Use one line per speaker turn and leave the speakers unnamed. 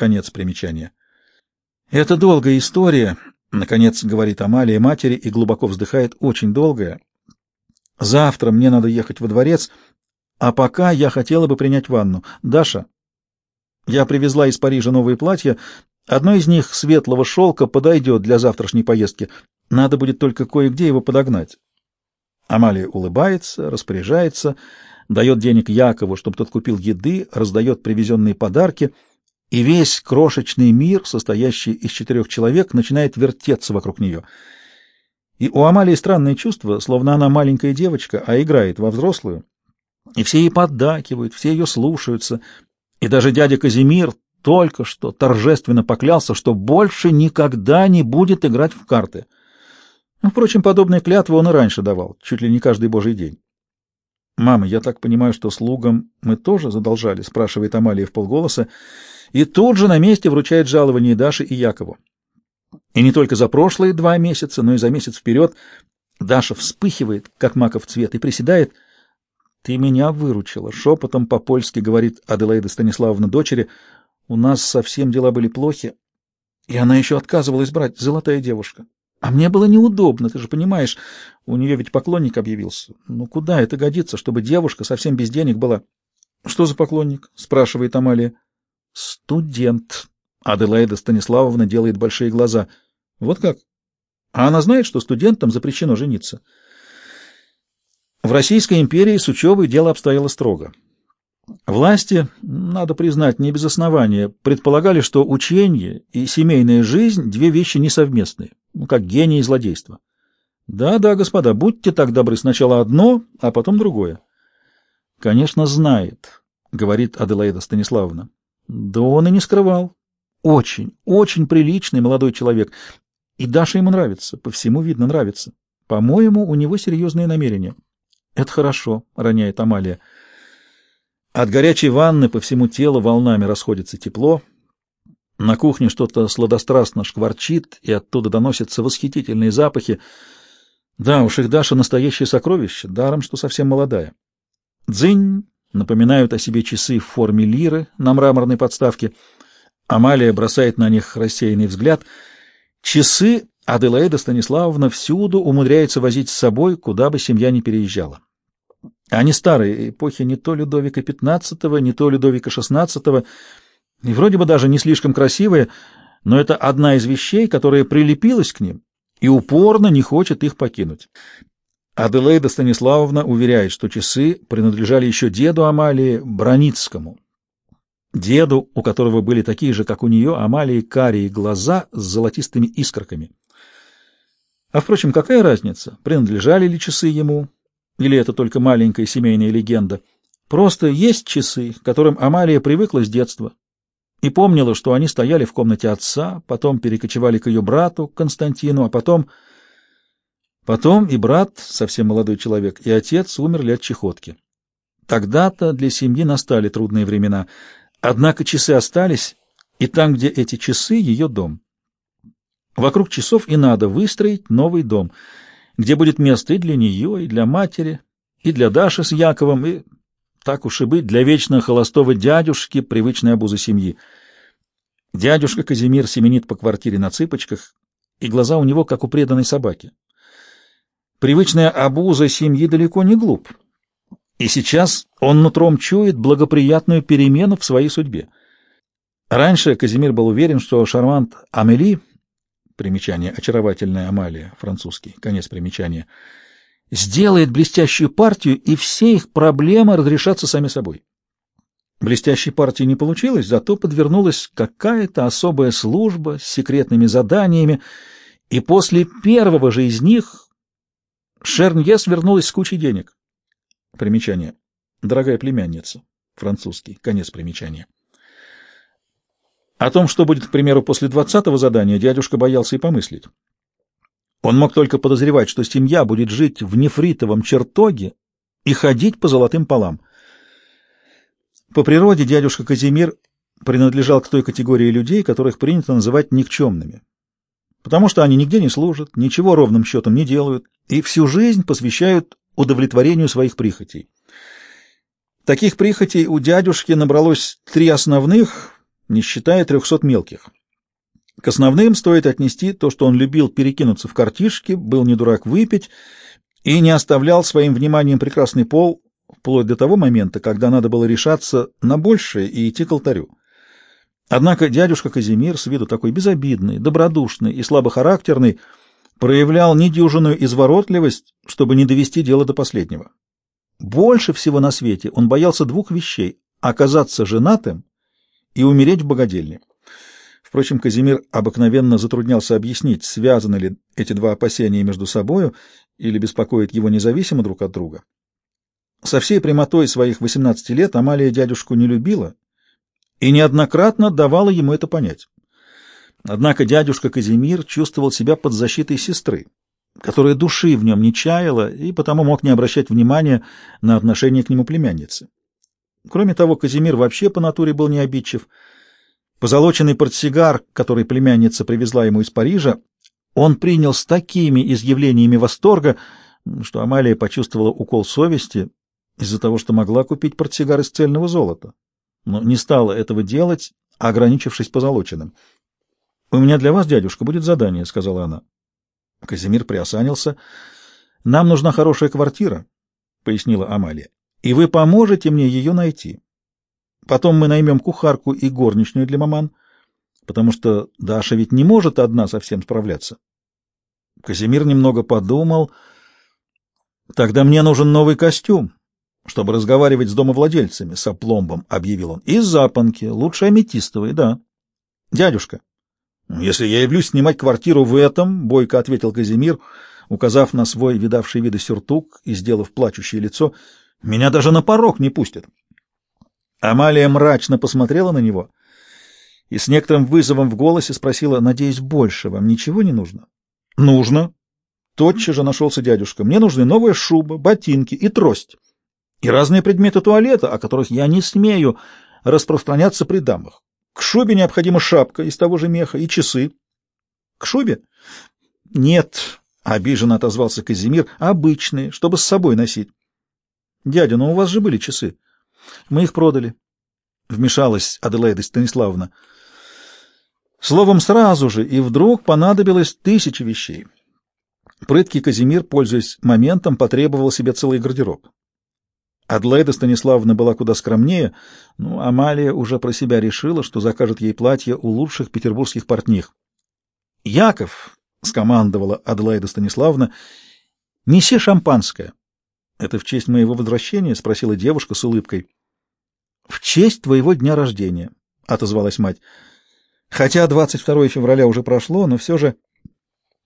Конец примечания. Это долгая история, наконец говорит Амалия матери и глубоко вздыхает, очень долгая. Завтра мне надо ехать во дворец, а пока я хотела бы принять ванну. Даша, я привезла из Парижа новые платья, одно из них светлого шелка подойдет для завтрашней поездки. Надо будет только кое-где его подогнать. Амалия улыбается, распоряжается, дает денег Якову, чтобы тот купил еды, раздает привезенные подарки, и весь крошечный мир, состоящий из четырех человек, начинает вертеться вокруг нее. И у Амалии странное чувство, словно она маленькая девочка, а играет во взрослую. И все ей поддакивают, все ее слушаются. И даже дядя Казимир только что торжественно поклялся, что больше никогда не будет играть в карты — Впрочем, подобные клятвы он и раньше давал, чуть ли не каждый божий день. «Мама, я так понимаю, что слугам мы тоже задолжали?» — спрашивает Амалия в полголоса, и тут же на месте вручает жалование Даше и Якову. И не только за прошлые два месяца, но и за месяц вперед Даша вспыхивает, как маков цвет, и приседает. «Ты меня выручила», — шепотом по-польски говорит Аделаида Станиславовна дочери. «У нас совсем дела были плохи, и она еще отказывалась брать, золотая девушка. А мне было неудобно, ты же понимаешь, у нее ведь поклонник объявился. Ну куда это годится, чтобы девушка совсем без денег была? Что за поклонник? спрашивает Амалия. Студент. Аделаида Станиславовна делает большие глаза. Вот как? А она знает, что студентам запрещено жениться. В Российской империи с учебой дело обстояло строго. Власти, надо признать, не без основания, предполагали, что учение и семейная жизнь — две вещи несовместные, ну, как гений и злодейство. Да-да, господа, будьте так добры, сначала одно, а потом другое. Конечно, знает, — говорит Аделаида Станиславовна. Да он и не скрывал. Очень, очень приличный молодой человек. И Даша ему нравится, по всему видно нравится. По-моему, у него серьезные намерения. Это хорошо, — роняет Амалия. От горячей ванны по всему телу волнами расходится тепло. На кухне что-то сладострастно шкварчит, и оттуда доносятся восхитительные запахи. Да уж, их Даша настоящее сокровище, даром, что совсем молодая. Дзынь напоминают о себе часы в форме лиры на мраморной подставке. Амалия бросает на них рассеянный взгляд. Часы Аделаида Станиславовна всюду умудряется возить с собой, куда бы семья ни переезжала. Они старые, эпохи не то Людовика XV, не то Людовика XVI, и вроде бы даже не слишком красивые, но это одна из вещей, которая прилепилась к ним и упорно не хочет их покинуть. Аделаида Станиславовна уверяет, что часы принадлежали еще деду Амалии Броницкому. Деду, у которого были такие же, как у нее, Амалии карие глаза с золотистыми искорками. А, впрочем, какая разница, принадлежали ли часы ему, или это только маленькая семейная легенда? Просто есть часы, которым Амалия привыкла с детства и помнила, что они стояли в комнате отца, потом перекочевали к ее брату Константину, а потом... Потом и брат, совсем молодой человек, и отец умерли от чехотки. Тогда-то для семьи настали трудные времена. Однако часы остались, и там, где эти часы, ее дом. Вокруг часов и надо выстроить новый дом — где будет место и для нее, и для матери, и для Даши с Яковом, и, так уж и быть, для вечно холостого дядюшки, привычной обузы семьи. Дядюшка Казимир семенит по квартире на цыпочках, и глаза у него, как у преданной собаки. Привычная обуза семьи далеко не глуп, и сейчас он нутром чует благоприятную перемену в своей судьбе. Раньше Казимир был уверен, что шармант Амели Примечание. Очаровательная Амалия. Французский. Конец примечания. Сделает блестящую партию, и все их проблемы разрешатся сами собой. Блестящей партии не получилось, зато подвернулась какая-то особая служба с секретными заданиями, и после первого же из них Шерньес вернулась с кучей денег. Примечание. Дорогая племянница. Французский. Конец примечания. О том, что будет, к примеру, после двадцатого задания, дядюшка боялся и помыслить. Он мог только подозревать, что семья будет жить в нефритовом чертоге и ходить по золотым полам. По природе дядюшка Казимир принадлежал к той категории людей, которых принято называть никчемными, потому что они нигде не служат, ничего ровным счетом не делают и всю жизнь посвящают удовлетворению своих прихотей. Таких прихотей у дядюшки набралось три основных, не считая трехсот мелких. К основным стоит отнести то, что он любил перекинуться в картишки, был не дурак выпить и не оставлял своим вниманием прекрасный пол, вплоть до того момента, когда надо было решаться на большее и идти к алтарю. Однако дядюшка Казимир, с виду такой безобидный, добродушный и слабохарактерный, проявлял недюжинную изворотливость, чтобы не довести дело до последнего. Больше всего на свете он боялся двух вещей — оказаться женатым и умереть в богадельне. Впрочем, Казимир обыкновенно затруднялся объяснить, связаны ли эти два опасения между собою или беспокоят его независимо друг от друга. Со всей прямотой своих 18 лет Амалия дядюшку не любила и неоднократно давала ему это понять. Однако дядюшка Казимир чувствовал себя под защитой сестры, которая души в нем не чаяла и потому мог не обращать внимания на отношение к нему племянницы. Кроме того, Казимир вообще по натуре был необидчив. Позолоченный портсигар, который племянница привезла ему из Парижа, он принял с такими изъявлениями восторга, что Амалия почувствовала укол совести из-за того, что могла купить портсигар из цельного золота, но не стала этого делать, ограничившись позолоченным. — У меня для вас, дядюшка, будет задание, — сказала она. Казимир приосанился. — Нам нужна хорошая квартира, — пояснила Амалия, — и вы поможете мне ее найти. Потом мы наймем кухарку и горничную для маман, потому что Даша ведь не может одна совсем справляться. Казимир немного подумал. — Тогда мне нужен новый костюм, чтобы разговаривать с домовладельцами, — с опломбом объявил он. — И запонки, лучше аметистовые, да. — Дядюшка, если я явлюсь снимать квартиру в этом, — бойко ответил Казимир, указав на свой видавший виды сюртук и сделав плачущее лицо, — меня даже на порог не пустят. Амалия мрачно посмотрела на него и с некоторым вызовом в голосе спросила, «Надеюсь, больше вам ничего не нужно?» «Нужно». Тотчас же нашелся дядюшка. «Мне нужны новая шуба, ботинки и трость, и разные предметы туалета, о которых я не смею распространяться при дамах. К шубе необходима шапка из того же меха и часы». «К шубе?» «Нет», — обиженно отозвался Казимир, — «обычные, чтобы с собой носить». «Дядя, но у вас же были часы». Мы их продали. Вмешалась Аделаида Станиславовна. Словом, сразу же, и вдруг понадобилось тысячи вещей. Прыткий Казимир, пользуясь моментом, потребовал себе целый гардероб. Адлайда Станиславовна была куда скромнее, но Амалия уже про себя решила, что закажет ей платье у лучших петербургских портних. «Яков!» — скомандовала Адлайда Станиславовна. «Неси шампанское». «Это в честь моего возвращения?» — спросила девушка с улыбкой. «В честь твоего дня рождения», — отозвалась мать. «Хотя 22 февраля уже прошло, но все же